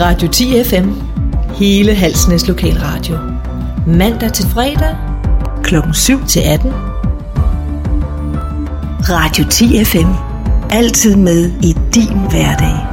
Radio 10 FM. Hele Halsnæs Lokalradio. Mandag til fredag. Klokken 7 til 18. Radio 10 FM. Altid med i din hverdag.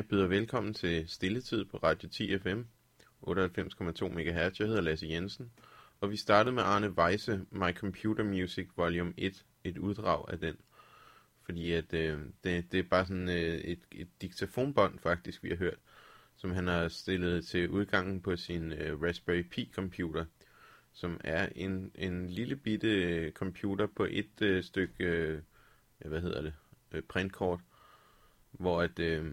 Velkommen til Stilletid på Radio 10 FM 98,2 MHz. Jeg hedder Lasse Jensen, og vi startede med Arne Weisse, My Computer Music Volume 1, et uddrag af den. Fordi at øh, det, det er bare sådan øh, et, et diktafonbånd faktisk, vi har hørt, som han har stillet til udgangen på sin øh, Raspberry Pi computer, som er en, en lille bitte øh, computer på et øh, stykke, øh, hvad hedder det, øh, printkort, hvor at, øh,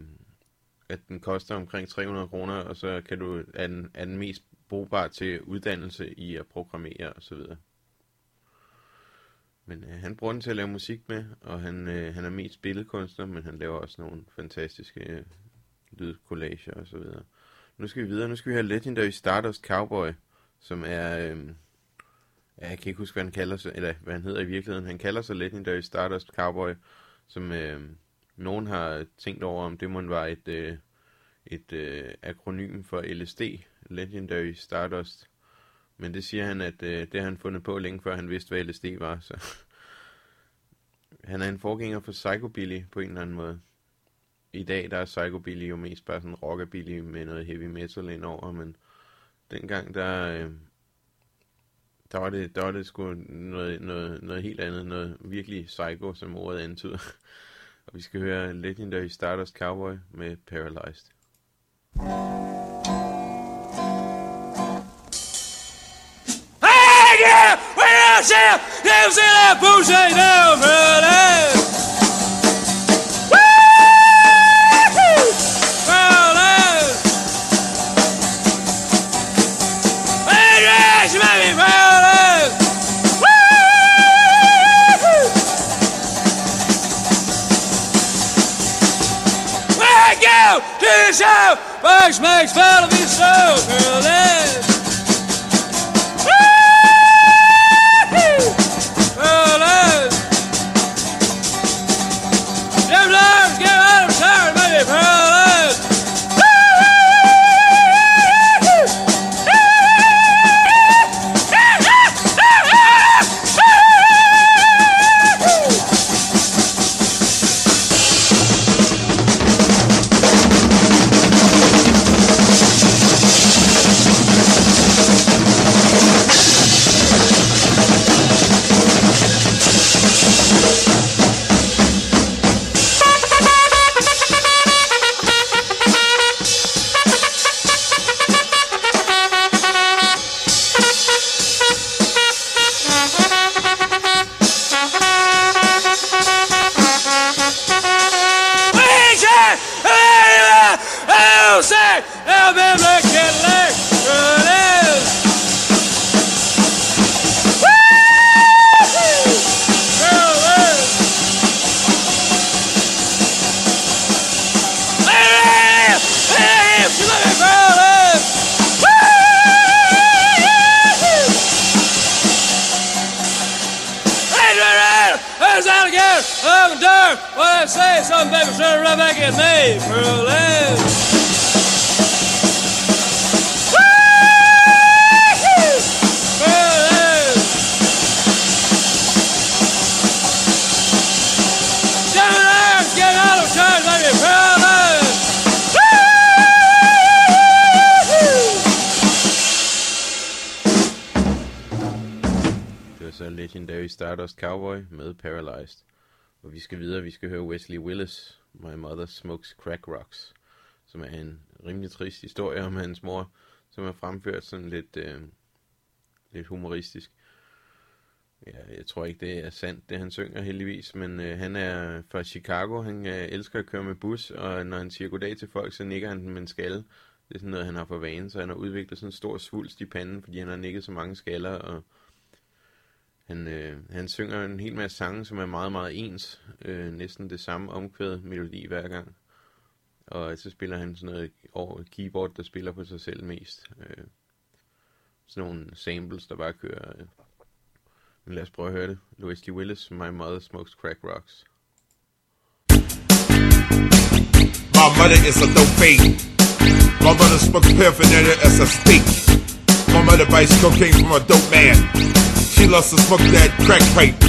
at den koster omkring 300 kroner, og så kan du, er den, er den mest brugbar til uddannelse i at programmere osv. Men øh, han bruger den til at lave musik med, og han, øh, han er mest billedkunstner, men han laver også nogle fantastiske øh, lydcollager og så videre. Nu skal vi videre. Nu skal vi have Legendary Stardust Cowboy, som er... Øh, ja, jeg kan ikke huske, hvad han kalder sig, eller hvad han hedder i virkeligheden. Han kalder sig Legendary Stardust Cowboy, som øh, nogen har tænkt over, om det må være et, øh, et øh, akronym for LSD, Legendary Stardust. Men det siger han, at øh, det har han fundet på længe før han vidste, hvad LSD var. Så han er en forgænger for Psychobilly på en eller anden måde. I dag der er Psychobilly jo mest bare sådan rockabilly med noget heavy metal indover, men dengang der, øh, der var det, der var det sgu noget, noget, noget helt andet, noget virkelig psycho, som ordet antyder. Og vi skal høre Legendary Stardust Cowboy med Paralyzed. Hey, yeah! Where else? Never see that bullshit down, brother! show. Brush makes fun of. Girl, Og vi skal videre, vi skal høre Wesley Willis, My Mother Smokes Crack Rocks, som er en rimelig trist historie om hans mor, som er fremført sådan lidt, øh, lidt humoristisk. Ja, jeg tror ikke, det er sandt, det han synger heldigvis, men øh, han er fra Chicago, han øh, elsker at køre med bus, og når han siger goddag til folk, så nikker han dem med en skalle. Det er sådan noget, han har for vane, så han har udviklet sådan en stor svulst i panden, fordi han har nikket så mange skaller, og han, øh, han synger en hel masse sange, som er meget, meget ens. Øh, næsten det samme omkvæd melodi hver gang. Og så spiller han sådan noget over keyboard, der spiller på sig selv mest. Øh, sådan nogle samples, der bare kører. Øh. Men lad os prøve at høre det. Louis D. Willis, My Mother Smokes Crack Rocks. My mother is a dope fiend. My mother smokes paraphernalia as a steak. My mother buys cocaine from a dope man. She loves to smoke that crack pipe.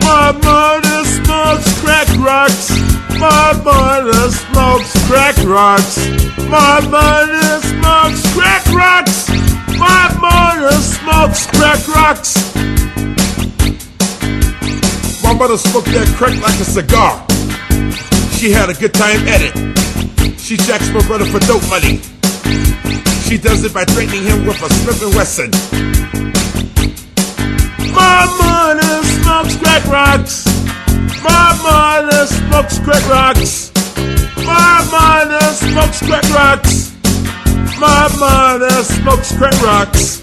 My mother smokes crack rocks. My mother smokes crack rocks. My mother smokes crack rocks. My mother smokes crack rocks. My mother smoked that crack like a cigar. She had a good time at it. She jacks my brother for dope money. She does it by threatening him with a Smith. My mother smokes crack rocks. My mother smokes crack rocks. My mother smokes crack rocks. My mother smokes crack rocks.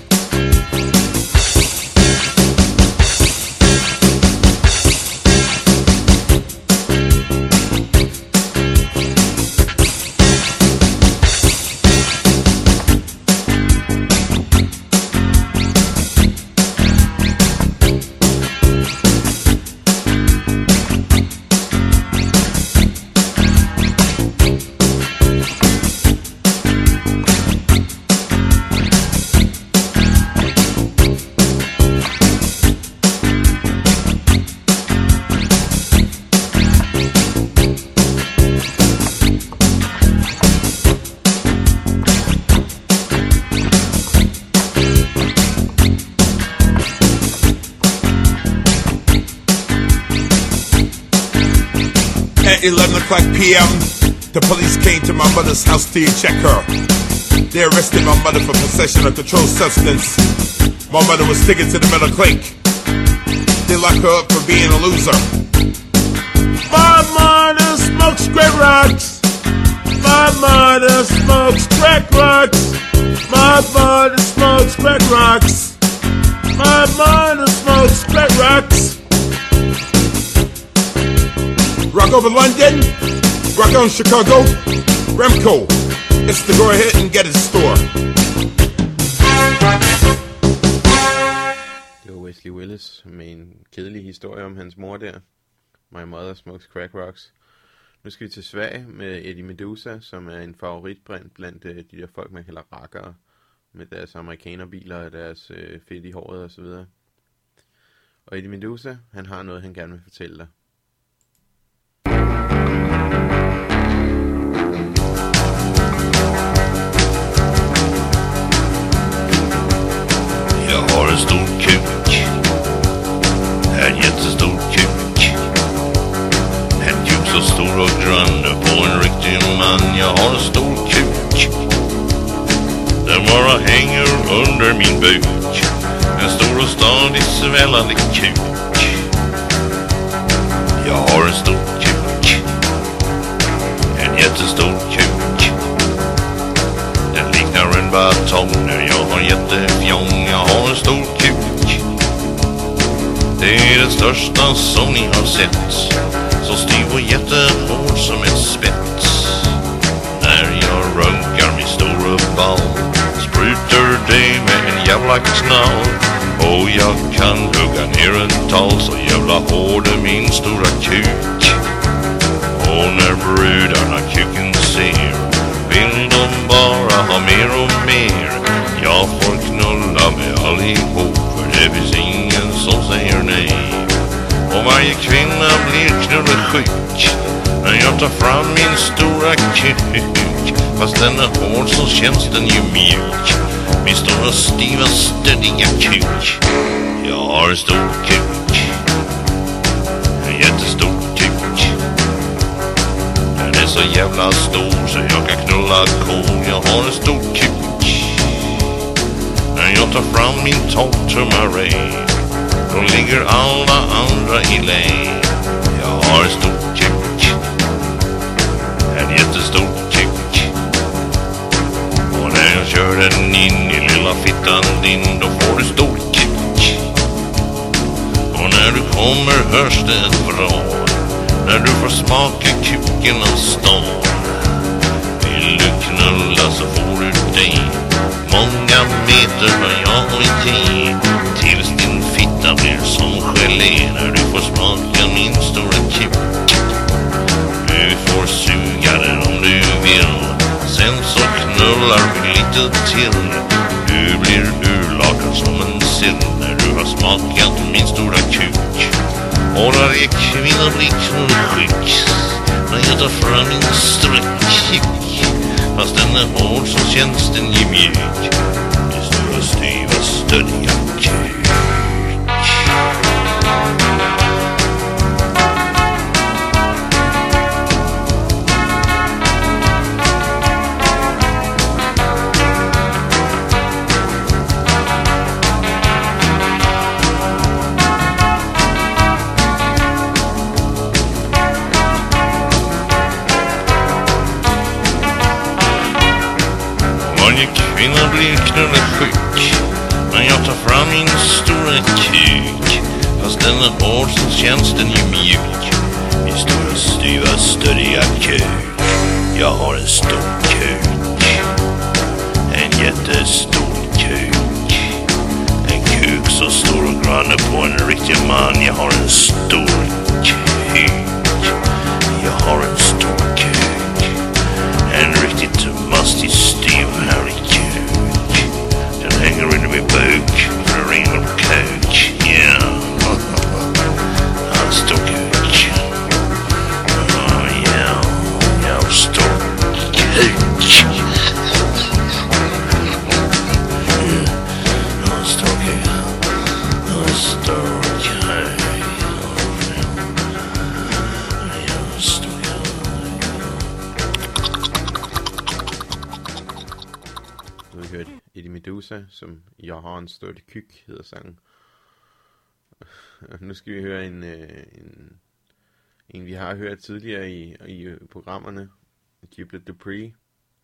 At 11 o'clock p.m., the police came to my mother's house to check her. They arrested my mother for possession of controlled substance. My mother was taken to the middle clink. They locked her up for being a loser. My mother smokes crack rocks. My mother smokes crack rocks. My mother smokes crack rocks. My mother smokes crack rocks. Rock over London, rock on Chicago, Remco. It's the go ahead and get it store. Det var Wesley Willis med en kedelig historie om hans mor der. My Mother Smokes Crack Rocks. Nu skal vi til Sverige med Eddie Medusa, som er en favoritbrand blandt øh, de der folk, man kalder rakkere. Med deres amerikanerbiler og deres øh, fedt i håret osv. Og, og Eddie Medusa, han har noget, han gerne vil fortælle dig. Jag har en stor kuk. En jättestor kuk. En kuk så stor och grön på en riktig man. Jag har en stor kuk. Den bara hänger under min buk. En stor och stadig svällande kuk. Jag har en stor kuk. En jättestor kuk. Den en när jag har jättefjong. Jag har en stor kuk. Det är den största som ni har sett. Så styv och jättehård som ett spett. När jag runkar min stora ball sprutar det med en jävla knall. Och jag kan hugga ner en tall så jävla hård är min stora kuk. Och när brudarna kuken ser vill bara ha mer och mer. Jag får knulla med allihop för det finns ingen som säger nej. Och varje kvinna blir knullesjuk när jag tar fram min stora kuk. Fast den är hård så känns den ju mjuk. Min stora stiva stöddiga kuk. Jag har en stor kuk. Så jävla stor så jag kan knulla kon Jag har en stor kuk. När jag tar fram min tolvtummare då ligger alla andra i lä. Jag har en stor kuk. En jättestor kuk. Och när jag kör den in i lilla fittan din då får du stor kuk. Och när du kommer hörs det ett bra när du får smaka kuken av stan. Vill du knulla så får du dig. Många meter har jag att ge. Tills din fitta blir som gelé när du får smaka min stora kuk. Du får suga den om du vill. Sen så knullar vi lite till. Du blir urlakad som en sill när du har smakat min stora kuk. Och varje kvinna blir knullsjuk när jag tar fram min stora. Fast den är hård så känns den ju mjuk. Min stora styva stöddiga har kyk, hedder sangen. nu skal vi høre en, øh, en, en, vi har hørt tidligere i, i øh, programmerne. Giblet Dupree.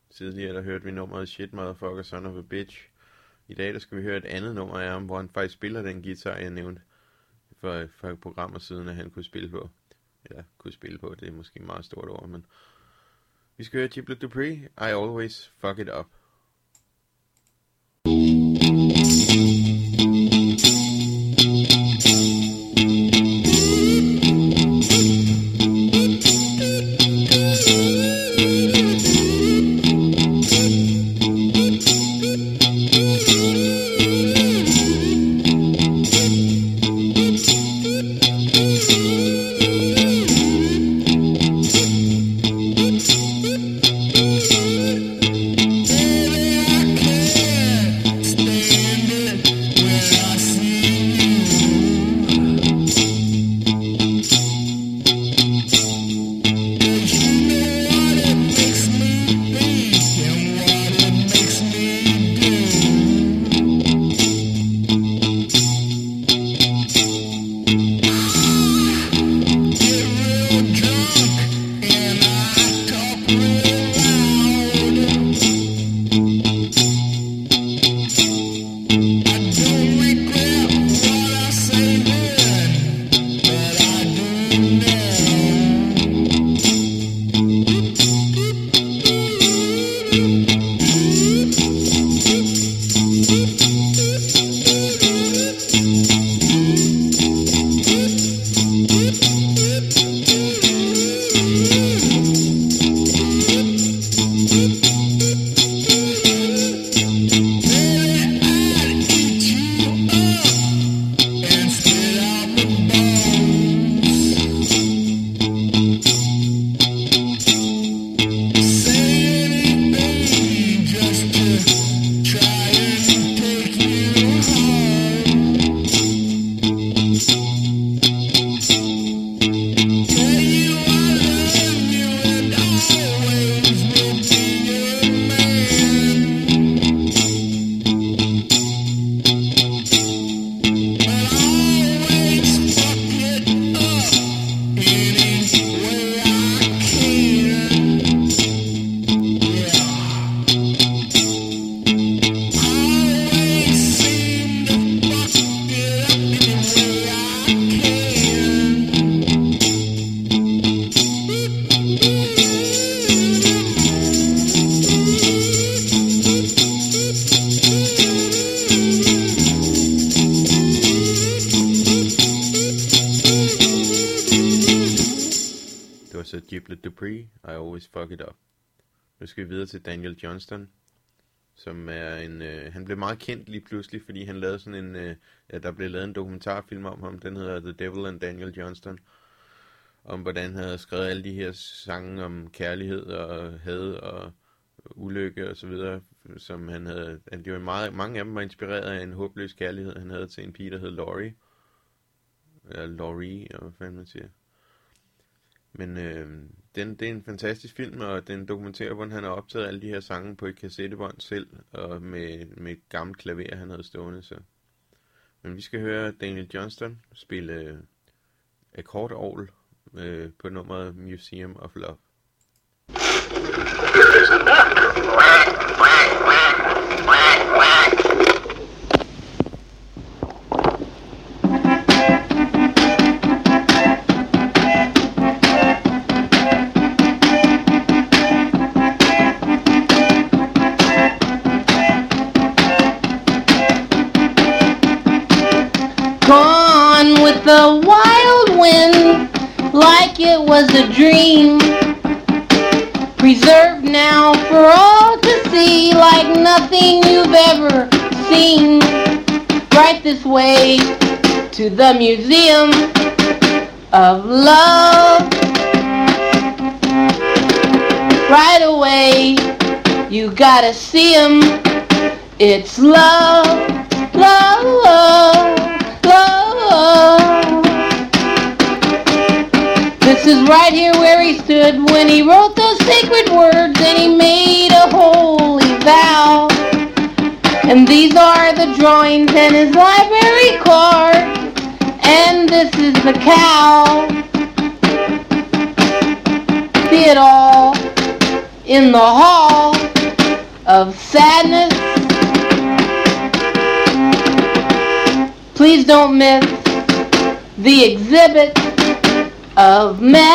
Tidligere der hørte vi nummeret Shit Motherfucker Son of a Bitch. I dag der skal vi høre et andet nummer af ham, hvor han faktisk spiller den guitar, jeg nævnte for, for programmer siden, at han kunne spille på. Eller kunne spille på, det er måske et meget stort ord, men... Vi skal høre Giblet Dupree, I Always Fuck It Up. Fuck It Up. Nu skal vi videre til Daniel Johnston, som er en... Øh, han blev meget kendt lige pludselig, fordi han lavede sådan en... Øh, ja, der blev lavet en dokumentarfilm om ham, den hedder The Devil and Daniel Johnston, om hvordan han havde skrevet alle de her sange om kærlighed og had og ulykke og så videre, som han havde... Det var meget, mange af dem var inspireret af en håbløs kærlighed, han havde til en pige, der hed Laurie. Eller Laurie, eller hvad fanden man siger. Men øh, den, det er en fantastisk film, og den dokumenterer, hvordan han har optaget alle de her sange på et kassettebånd selv, og med, med et gammelt klaver, han havde stående. Så. Men vi skal høre Daniel Johnston spille øh, akkordovl øh, på nummeret Museum of Love. the wild wind like it was a dream. Preserved now for all to see like nothing you've ever seen. Right this way to the Museum of Love. Right away, you gotta see him. It's love, love, love, love. This is right here where he stood when he wrote those sacred words and he made a holy vow. And these are the drawings and his library card. And this is the cow. See it all in the hall of sadness. Please don't miss the exhibit of madness.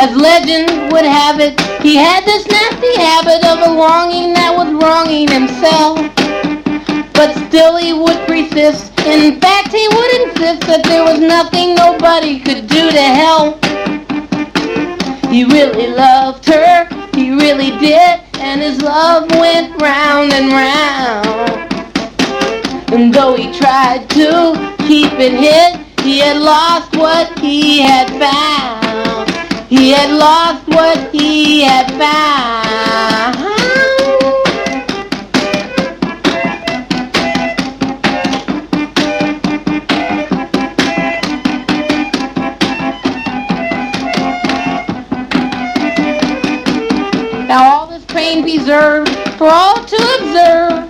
As legend would have it, he had this nasty habit of a longing that was wronging himself. But still he would persist. In fact, he would insist that there was nothing nobody could do to help. He really loved her, he really did, and his love went round and round. And though he tried to keep it hid, he had lost what he had found. He had lost what he had found. Now all this pain preserved for all to observe,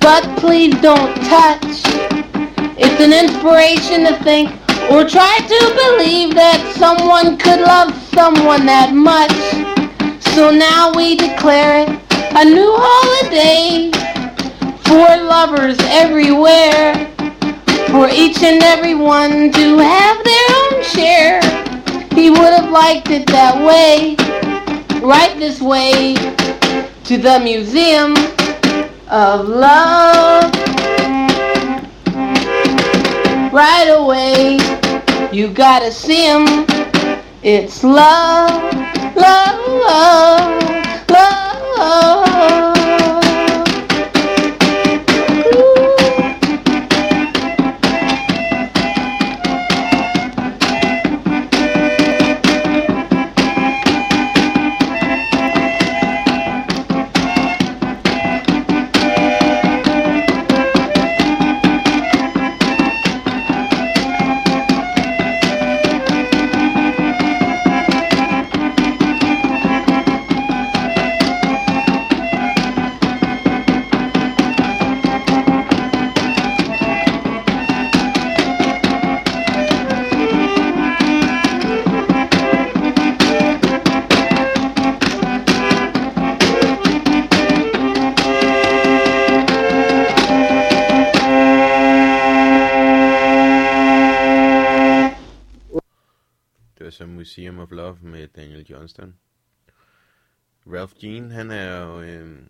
but please don't touch. It's an inspiration to think or try to believe that someone could love someone that much. So now we declare it a new holiday for lovers everywhere, for each and every one to have their own share. He would have liked it that way, right this way to the Museum of Love right away. You gotta see him. It's love, love, love, love. Johnston. Ralph Jean, han er jo... Øh,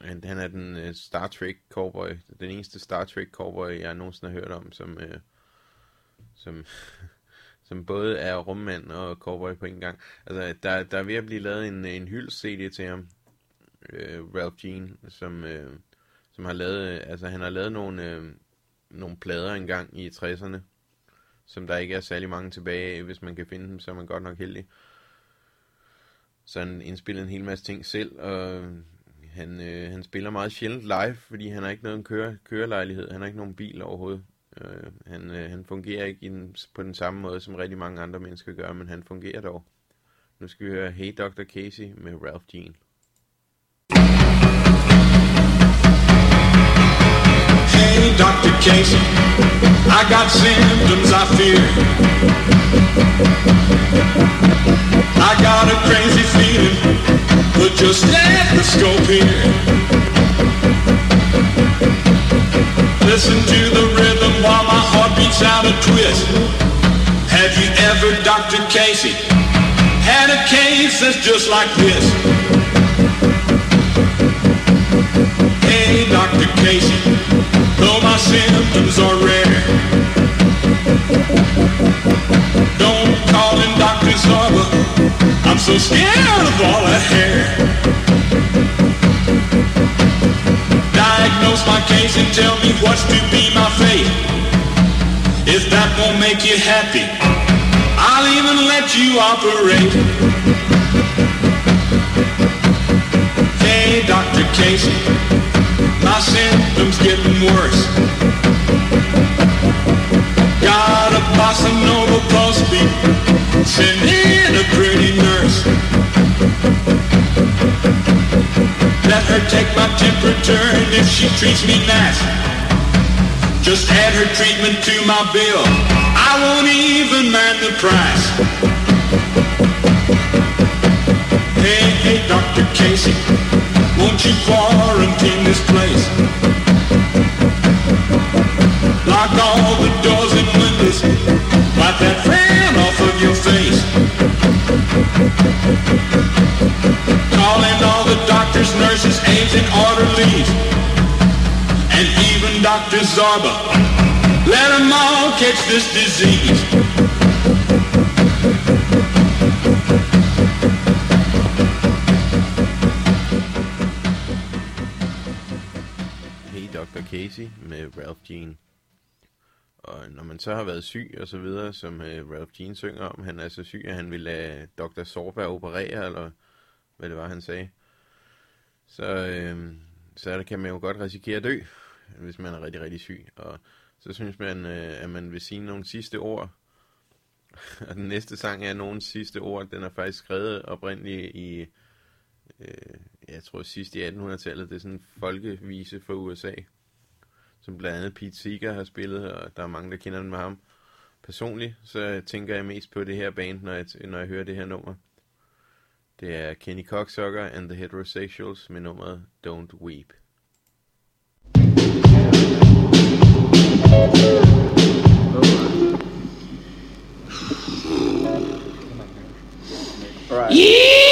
han, han er den øh, Star Trek cowboy. Den eneste Star Trek cowboy, jeg nogensinde har hørt om, som... Øh, som som både er rummand og cowboy på en gang. Altså, der, der er ved at blive lavet en, en hylds CD til ham, øh, Ralph Jean, som, øh, som har lavet, altså han har lavet nogle, øh, nogle plader engang i 60'erne, som der ikke er særlig mange tilbage af. Hvis man kan finde dem, så er man godt nok heldig. Øh, han indspiller en hel masse ting selv, og han, øh, han spiller meget sjældent live, fordi han har ikke nogen køre, kørelejlighed. Han har ikke nogen bil overhovedet. Øh, han, øh, han fungerer ikke i på den samme måde, som rigtig mange andre mennesker gør, men han fungerer dog. Nu skal vi høre Hey Dr. Casey med Ralph Jean. Hey, Dr. Casey, I got symptoms I fear. I got a crazy feeling, but just let the kaleidoscope here. Listen to the rhythm while my heart beats out a twist. Have you ever, Dr. Casey, had a case that's just like this? Hey, Dr. Casey, though my symptoms are rare, don't Dr. Zorba. I'm so scared of all that hair. Diagnose my case and tell me what's to be my fate. If that won't make you happy, I'll even let you operate. Hey, Dr. Casey, my symptoms getting worse. Got a bossa nova pulse beat, in a pretty nurse. Let her take my temperature if she treats me nice, just add her treatment to my bill. I won't even mind the price. Hey, hey, Dr. Casey, won't you quarantine this place? Lock all the doors and wipe that fan off of your face. Call in all the doctors, nurses, aides, and orderlies. And even Dr. Zorba. Let them all catch this disease. Hey Dr. Casey med Ralph Jean. Og når man så har været syg og så videre, som øh, Ralph Jean synger om, han er så syg, at han vil lade Dr. Sorba operere, eller hvad det var, han sagde. Så, øh, så kan man jo godt risikere at dø, hvis man er rigtig, rigtig syg. Og så synes man, øh, at man vil sige nogle sidste ord. og den næste sang er nogle sidste ord. Den er faktisk skrevet oprindeligt i, øh, jeg tror sidst i 1800-tallet. Det er sådan en folkevise for USA som blandt andet Pete Seeger har spillet, og der er mange, der kender den med ham. Personligt, så tænker jeg mest på det her band, når jeg, når jeg hører det her nummer. Det er Kenny Cocksucker and the Heterosexuals med nummeret Don't Weep. When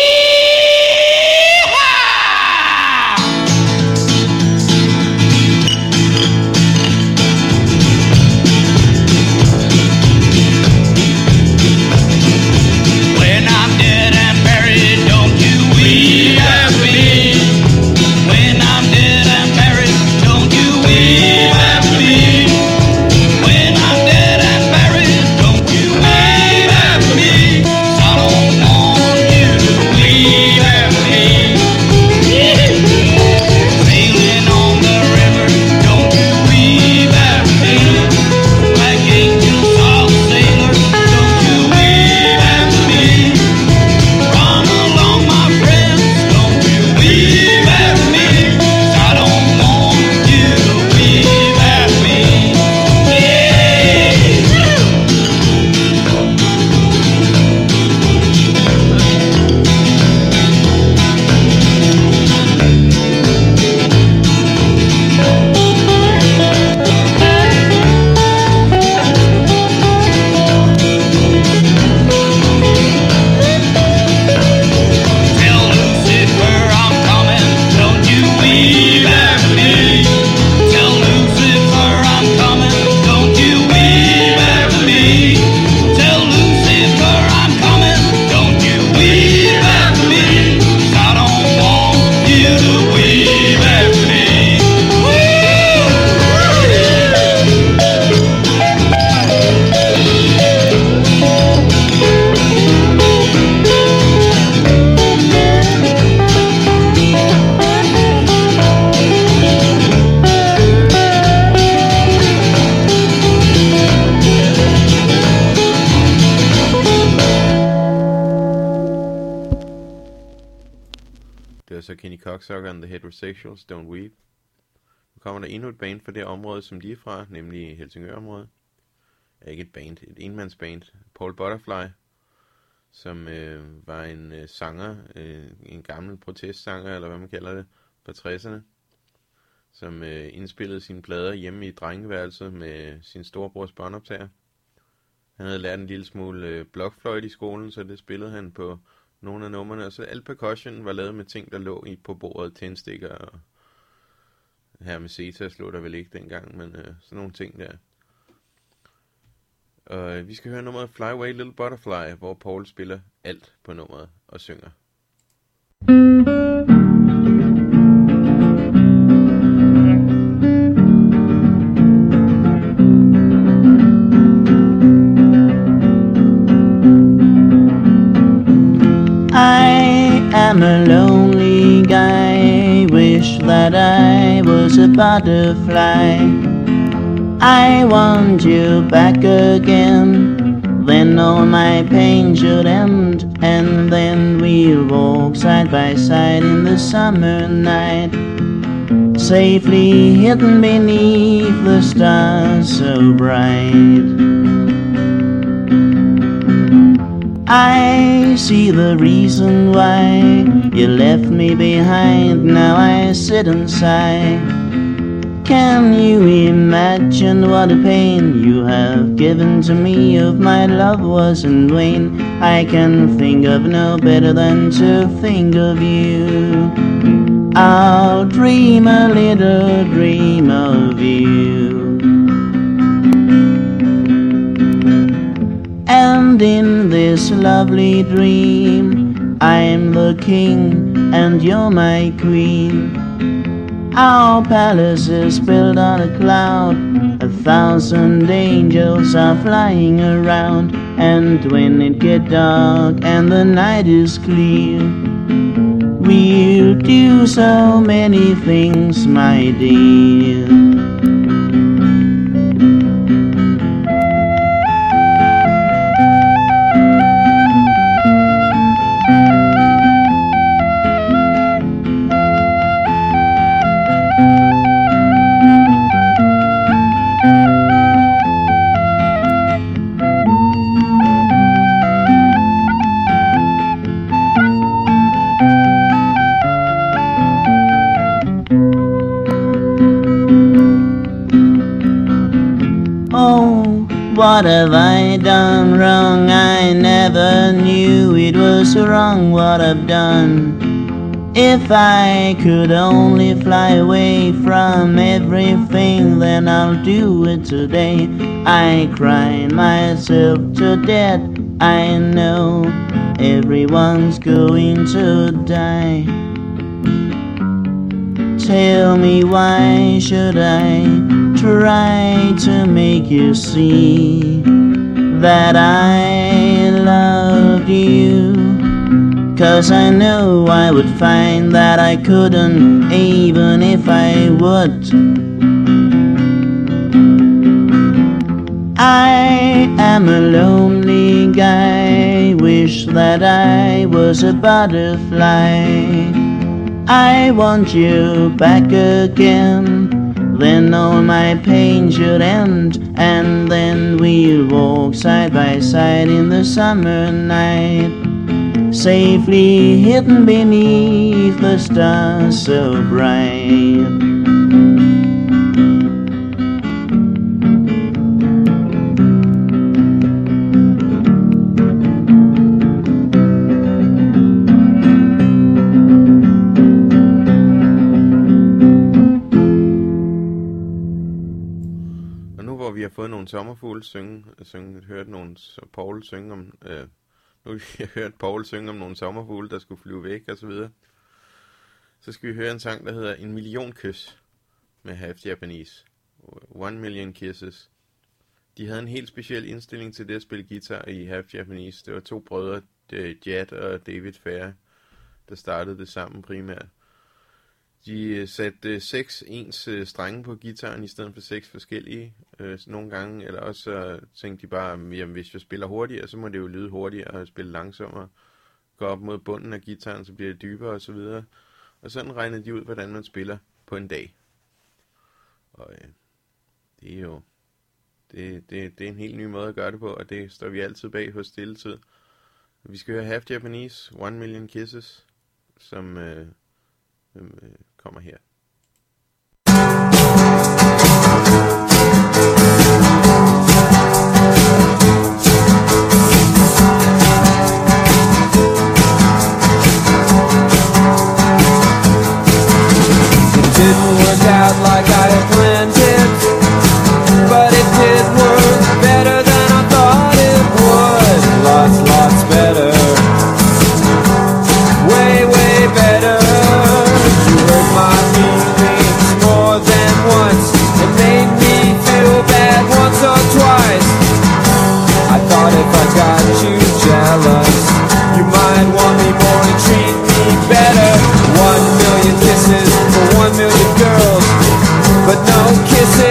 Homosexuals Don't Weep. Nu kommer der endnu et band fra det område, som de er fra, nemlig Helsingør-området. Er ikke et band, et enmandsband. Paul Butterfly, som øh, var en øh, sanger, øh, en gammel protestsanger, eller hvad man kalder det, fra 60'erne, som øh, indspillede sine plader hjemme i drengeværelset med sin storebrors båndoptager. Han havde lært en lille smule øh, blokfløjt i skolen, så det spillede han på nogle af numrene. Og så al percussion var lavet med ting, der lå i på bordet, tændstikker og her med Zeta slog der vel ikke dengang, men øh, sådan nogle ting der. Og øh, vi skal høre nummeret Fly Away Little Butterfly, hvor Paul spiller alt på nummeret og synger. I am a lonely guy, wish that I was a butterfly. I want you back again, then all my pain should end, and then we'll walk side by side in the summer night, safely hidden beneath the stars so bright. I see the reason why you left me behind. Now I sit and sigh. Can you imagine what a pain you have given to me? If my love was in vain, I can think of no better than to think of you. I'll dream a little dream of you. And in this lovely dream, I'm the king and you're my queen. Our palace is built on a cloud, a thousand angels are flying around. And when it gets dark and the night is clear, we'll do so many things, my dear. Have I done wrong? I never knew it was wrong what I've done. If I could only fly away from everything, then I'll do it today. I cry myself to death. I know everyone's going to die. Tell me why should I try to make you see that I love you? Cause I know I would find that I couldn't even if I would. I am a lonely guy, wish that I was a butterfly. I want you back again. Then all my pain should end, and then we'll walk side by side in the summer night, safely hidden beneath the stars so bright. Nogle sommerfugle synge, øh, synge hørt nogle, så Paul synge om, øh, nu har hørt Paul synge om nogle sommerfugle, der skulle flyve væk og så videre, så skal vi høre en sang, der hedder En million kys med Half Japanese. One Million Kisses. De havde en helt speciel indstilling til det at spille guitar i Half Japanese. Det var to brødre, Jad og David Fair, der startede det sammen primært. De øh, satte øh, seks ens øh, strenge på gitaren i stedet for seks forskellige øh, nogle gange, eller også så tænkte de bare, jamen hvis jeg spiller hurtigere, så må det jo lyde hurtigere og spille langsommere. Gå op mod bunden af gitaren, så bliver det dybere og så videre. Og sådan regnede de ud, hvordan man spiller på en dag. Og øh, det er jo det, det, det er en helt ny måde at gøre det på, og det står vi altid bag hos Stilletid. Vi skal høre Half Japanese, One Million Kisses, som øh, øh, kommer her. que se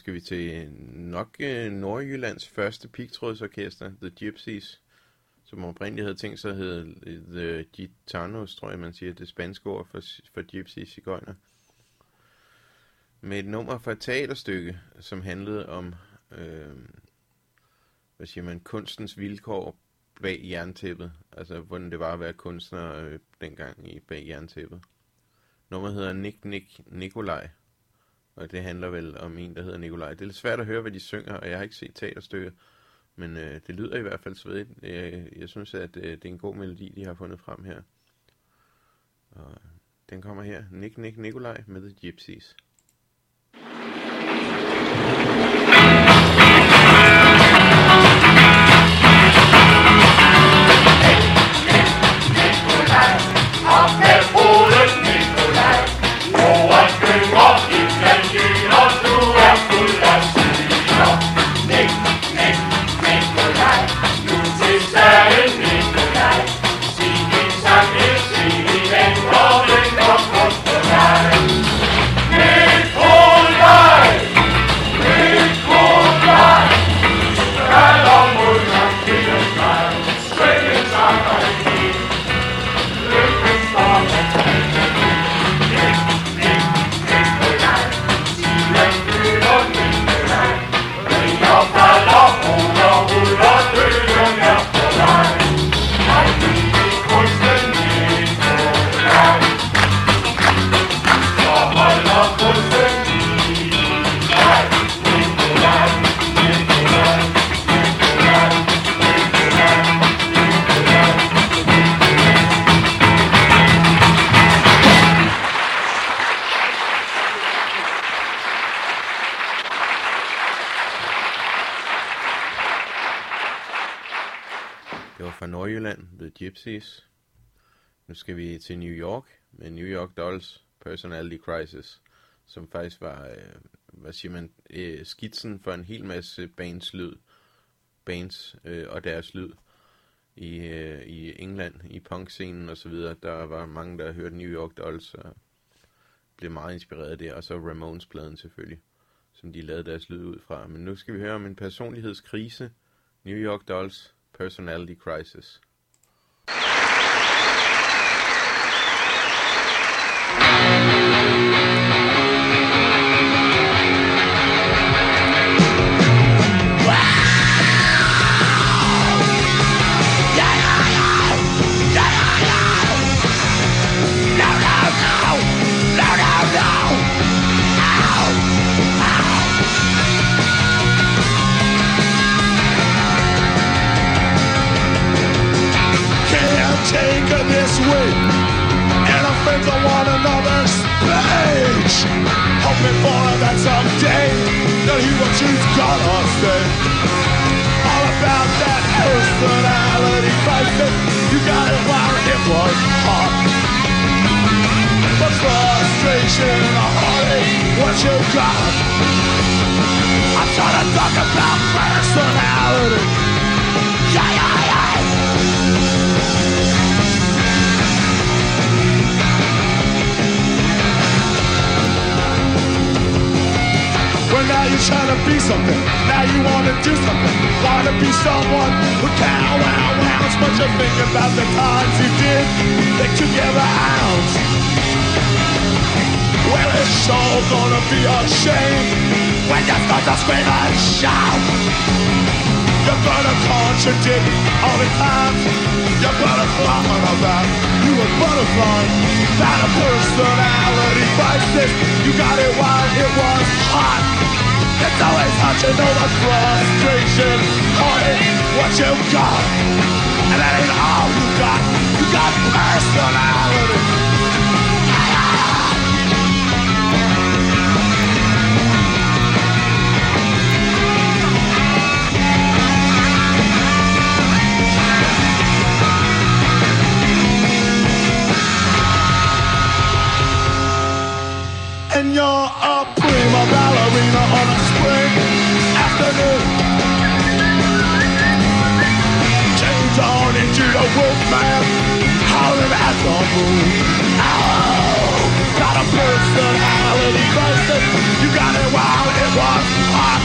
skal vi til nok øh, Nordjyllands første pigtrådsorkester, The Gypsies, som oprindeligt havde tænkt sig at hedde øh, The Gitanos, tror jeg man siger, det spanske ord for, for Gypsies cigøjner. Med et nummer fra et teaterstykke, som handlede om, øh, hvad siger man, kunstens vilkår bag jerntæppet. Altså, hvordan det var at være kunstner øh, dengang i bag jerntæppet. Nummeret hedder Nick Nick Nikolaj. Og det handler vel om en, der hedder Nikolaj. Det er lidt svært at høre, hvad de synger, og jeg har ikke set teaterstykket. Men øh, det lyder i hvert fald svedigt. Jeg, jeg synes, at øh, det er en god melodi, de har fundet frem her. Og den kommer her. Nick Nick Nikolaj med The Gypsies. Nordjylland, The Gypsies. Nu skal vi til New York med New York Dolls Personality Crisis, som faktisk var, øh, hvad siger man, øh, skitsen for en hel masse bands lyd, bands øh, og deres lyd i, øh, i England, i punkscenen og så videre. Der var mange, der hørte New York Dolls og blev meget inspireret af det, og så Ramones-pladen selvfølgelig, som de lavede deres lyd ud fra. Men nu skal vi høre om en personlighedskrise, New York Dolls Personality Crisis. Frustration and heartache, what you got? I'm trying to talk about personality. Yeah, yeah, yeah. Well, now you're trying to be something. Now you want to do something. Want to be someone who can wow wow. But you think about the times you did. They took you out. Well, it's sure gonna be a shame when you start to scream and shout. You're gonna contradict all the time. You're gonna fly on about you a butterfly. Not a personality crisis. You got it while it was hot. It's always hard to know the frustration. Heartache, what you got. And that ain't all you got. You got personality. Ballerina on a spring afternoon. Change on into the wolfman, howling at the moon. Oh, got a personality crisis. You got it while it was hot.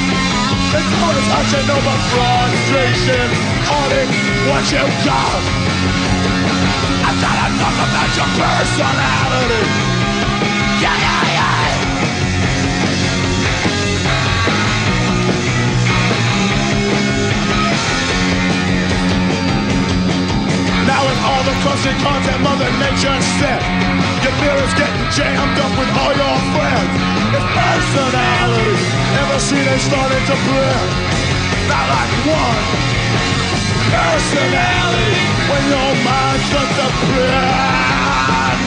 It's always touching over frustration, heartache, what you got. Trying to talk about your personality. With all the constant content Mother Nature set Your mirror's getting jammed up with all your friends. It's personality Ever seen it starting to blend Not like one. Personality. When your mind starts to blend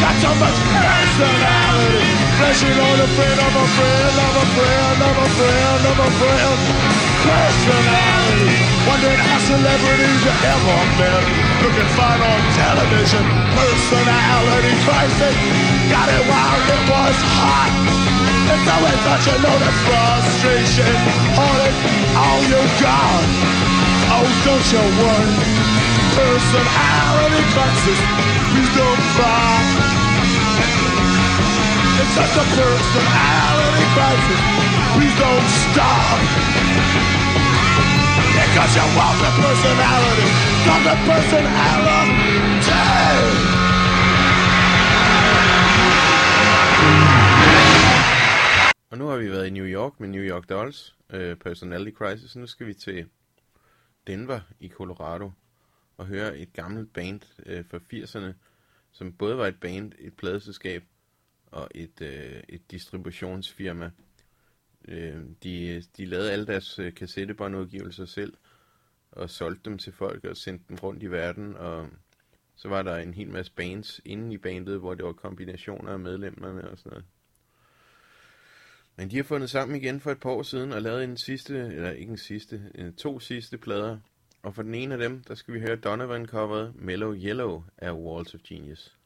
Got so much personality. Flashing on a friend of a friend of a friend of a friend of a friend Personality Wondering how celebrities you ever met. Looking fine on television. Personality crisis. Got it while it was hot. It's always such a note of frustration. Heartache, all you got. Oh, don't you worry. Personality crisis. Please don't cry It's just a personality crisis. Please don't stop. Because you want the personality. Got the personality. Og nu har vi været i New York med New York Dolls, øh, Personality Crisis. Nu skal vi til Denver i Colorado og høre et gammelt band øh, fra 80'erne, som både var et band, et pladeselskab og et, øh, et distributionsfirma. Øh, de, de lavede alle deres øh, kassettebåndudgivelser selv og solgte dem til folk og sendte dem rundt i verden. Og så var der en hel masse bands inde i bandet, hvor det var kombinationer af medlemmerne og sådan noget. Men de har fundet sammen igen for et par år siden og lavet en sidste, eller ikke en sidste, en to sidste plader. Og for den ene af dem, der skal vi høre Donovan coveret Mellow Yellow af Walls of Genius.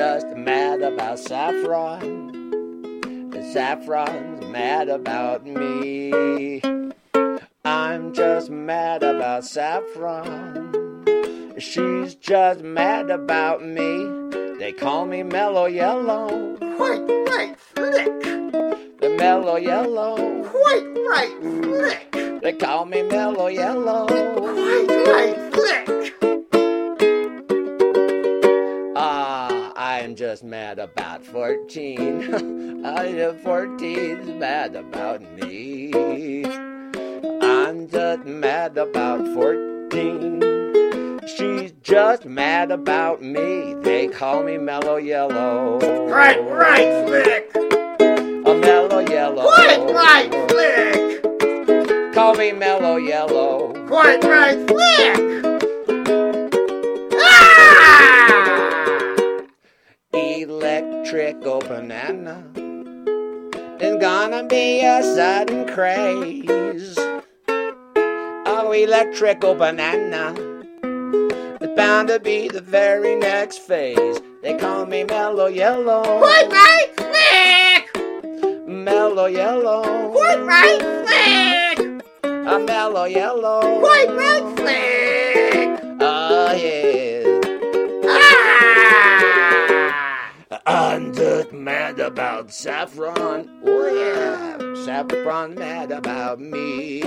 Just mad about saffron. Saffron's mad about me. I'm just mad about saffron. She's just mad about me. They call me mellow yellow. Quite right, flick. The mellow yellow. Quite right, flick. They call me mellow yellow. Quite right, flick. Just mad about 14. I am know 14's mad about me. I'm just mad about 14. She's just mad about me. They call me Mellow Yellow. Right, right, flick. A Mellow Yellow. Quite right, flick. Call me Mellow Yellow. yellow. Quite right, Flick! Electrical banana is gonna be a sudden craze. Oh, electrical banana It's bound to be the very next phase. They call me mellow yellow. Quite right, Flick! Mellow yellow. Quite right, Flick! A mellow yellow. Quite right, Flick! Oh, ah, yeah. I'm mad about saffron. Oh, yeah. Saffron mad about me.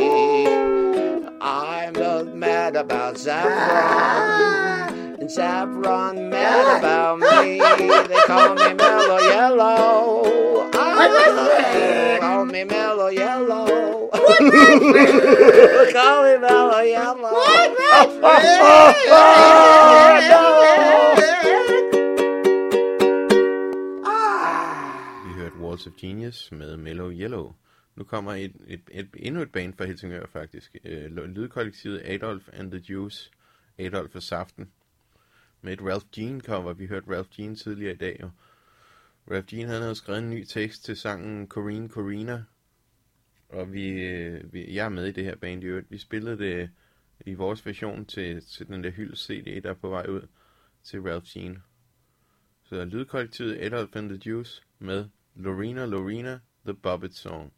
I'm just mad about saffron. And saffron mad about me. They call me mellow yellow. Oh, call me mellow yellow. call me mellow yellow. Vi hørte Walls of Genius med Mellow Yellow. Nu kommer et, et, et, endnu et band fra Helsingør faktisk. Øh, lydkollektivet Adolf and the Juice. Adolf og Saften. Med et Ralph Jean cover. Vi hørte Ralph Jean tidligere i dag. Og Ralph Jean han havde skrevet en ny tekst til sangen Corinne Corina. Og vi, øh, vi, jeg er med i det her band i øvrigt. Vi spillede det i vores version til, til den der hyld CD, der er på vej ud til Ralph Jean. Så lydkollektivet Adolf and the Juice med Lorena Lorena, The Bobbit Song.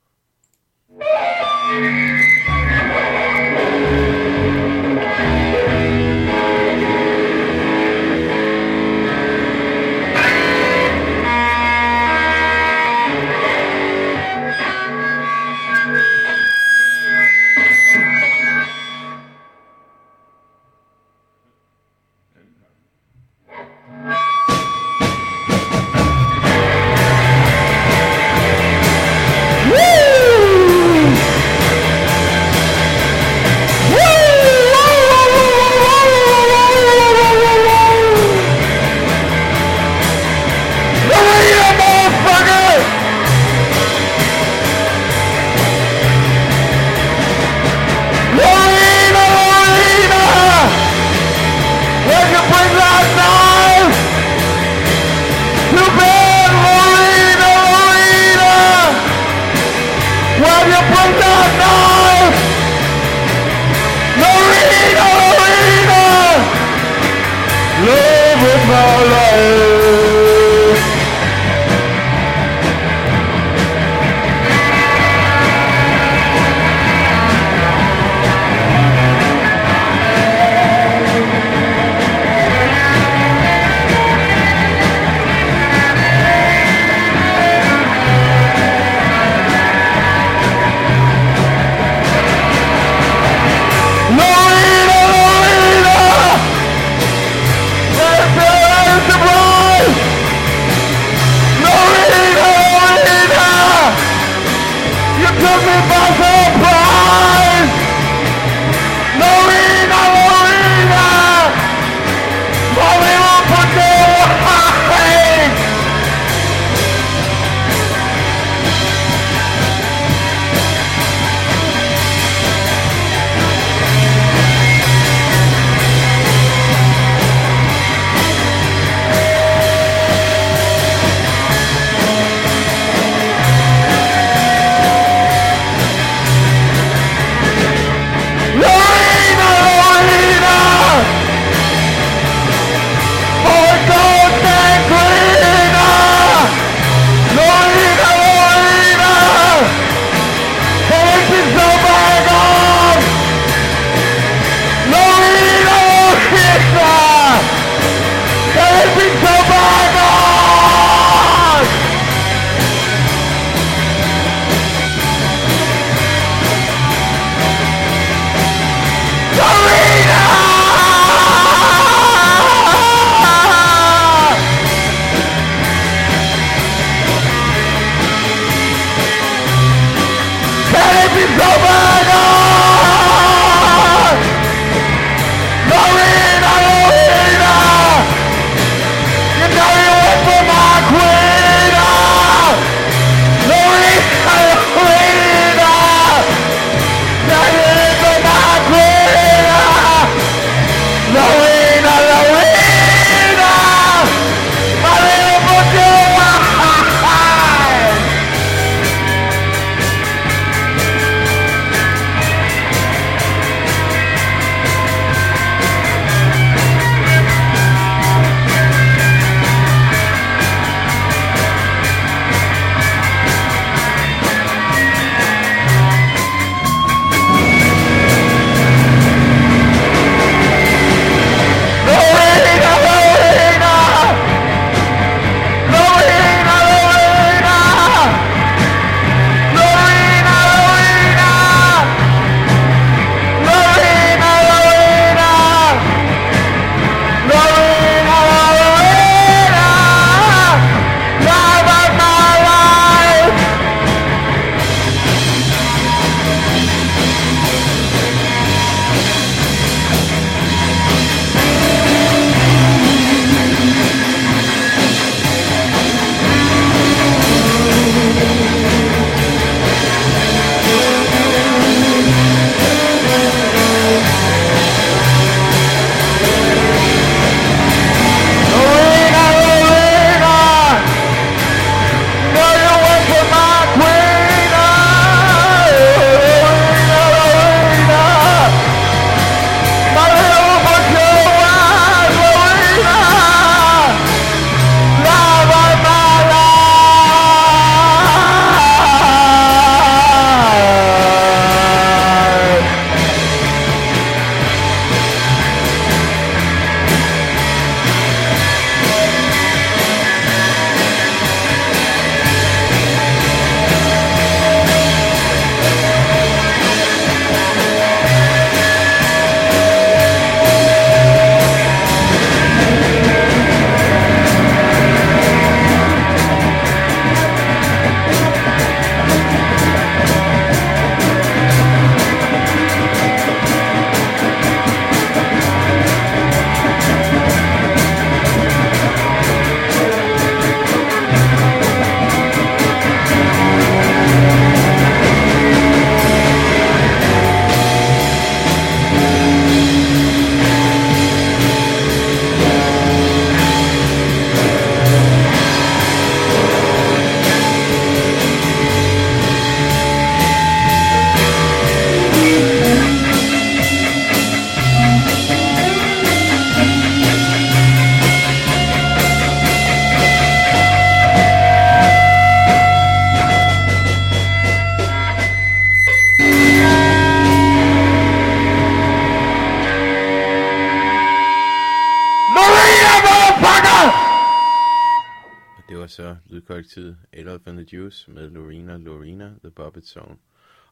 The Juice med Lorena Lorena, The Puppet Song.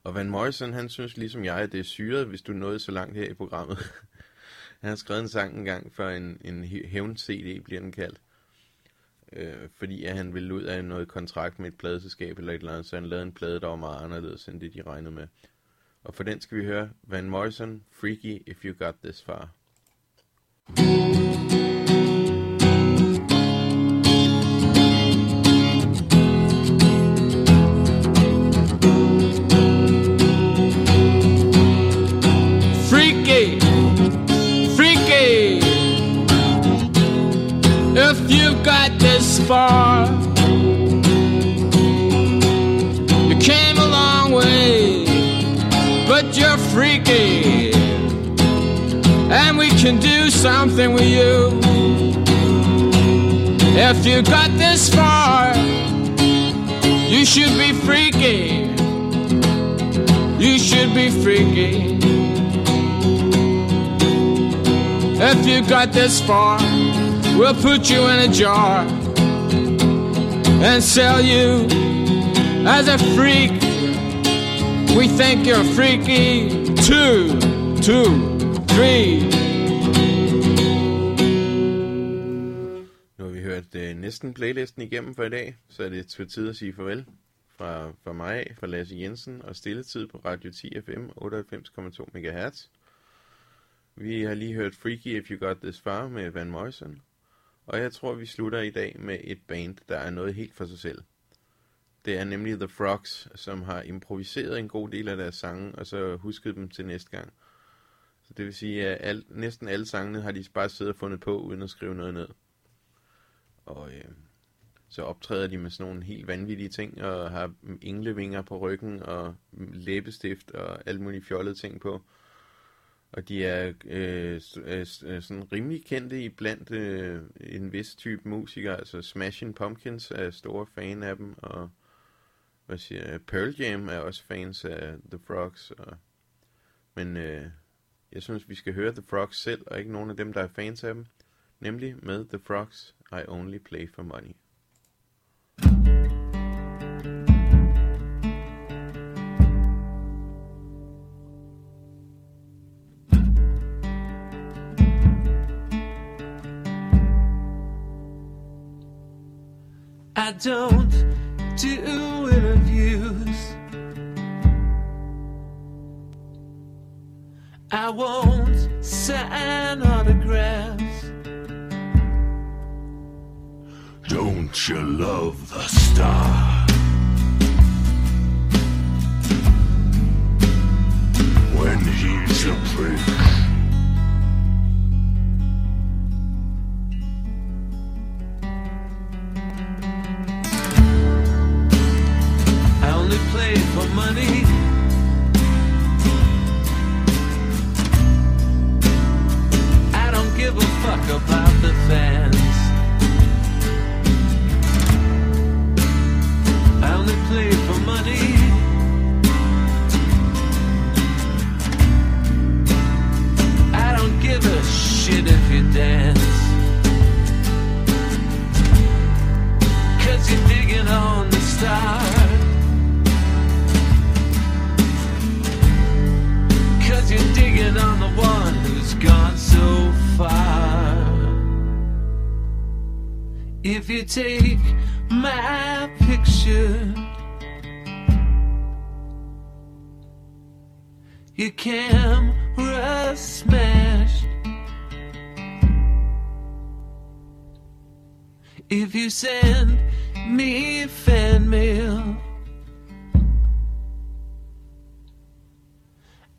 Og Van Morrison, han synes ligesom jeg, at det er syret, hvis du nåede så langt her i programmet. han har skrevet en sang engang for en, en hævn-CD, bliver den kaldt. Øh, fordi at han ville ud af noget kontrakt med et pladeselskab eller et eller andet, så han lavede en plade, der var meget anderledes end det, de regnede med. Og for den skal vi høre Van Morrison, Freaky If You Got This Far. Freaky, If you got this far, you came a long way, but you're freaky. And we can do something with you. If you got this far, you should be freaky. You should be freaky. If you got this far, we'll put you in a jar and sell you as a freak. We think you're freaky. Two, two, three. Nu har vi hørt øh, næsten playlisten igennem for i dag, så er det på tid at sige farvel fra, fra mig af, fra Lasse Jensen og Stilletid på Radio 10 FM 98,2 MHz. Vi har lige hørt Freaky If You Got This Far med Van Morrison. Og jeg tror, vi slutter i dag med et band, der er noget helt for sig selv. Det er nemlig The Frogs, som har improviseret en god del af deres sange, og så husket dem til næste gang. Så det vil sige, at al, næsten alle sangene har de bare siddet og fundet på, uden at skrive noget ned. Og øh, så optræder de med sådan nogle helt vanvittige ting, og har englevinger på ryggen, og læbestift, og alle mulige fjollede ting på. Og de er øh, øh, øh, sådan rimelig kendte i blandt øh, en vis type musikere. Altså Smashing Pumpkins er store fan af dem, og hvad siger jeg, Pearl Jam er også fans af The Frogs. Og, men øh, jeg synes, vi skal høre The Frogs selv, og ikke nogen af dem, der er fans af dem. Nemlig med The Frogs, I Only Play For Money. Don't do interviews. I won't sign autographs. Don't you love the star? When he's a prick.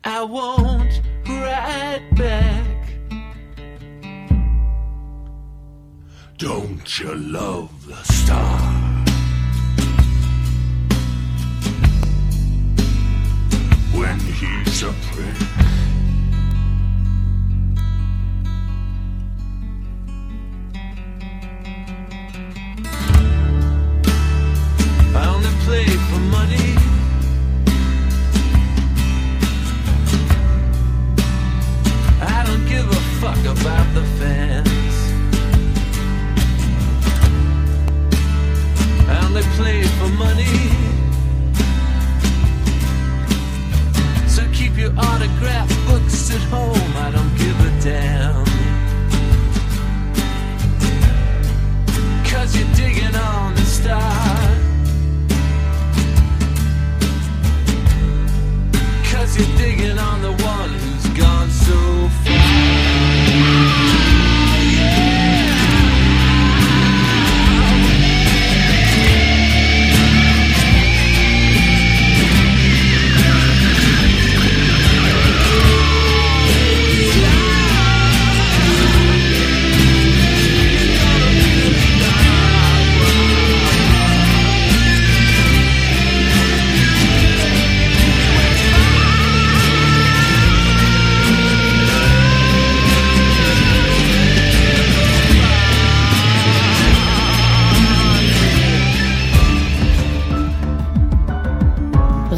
I won't write back. Don't you love the star? When he's a prick. about the fence. And they play for money. So keep your autograph books at home, I don't give a damn. Cause you're digging on the star. Cause you're digging on the one who's gone so far.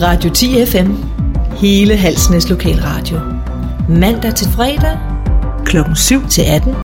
Radio 10 FM. Hele Halsnæs Lokalradio. Mandag til fredag. Klokken 7 til 18.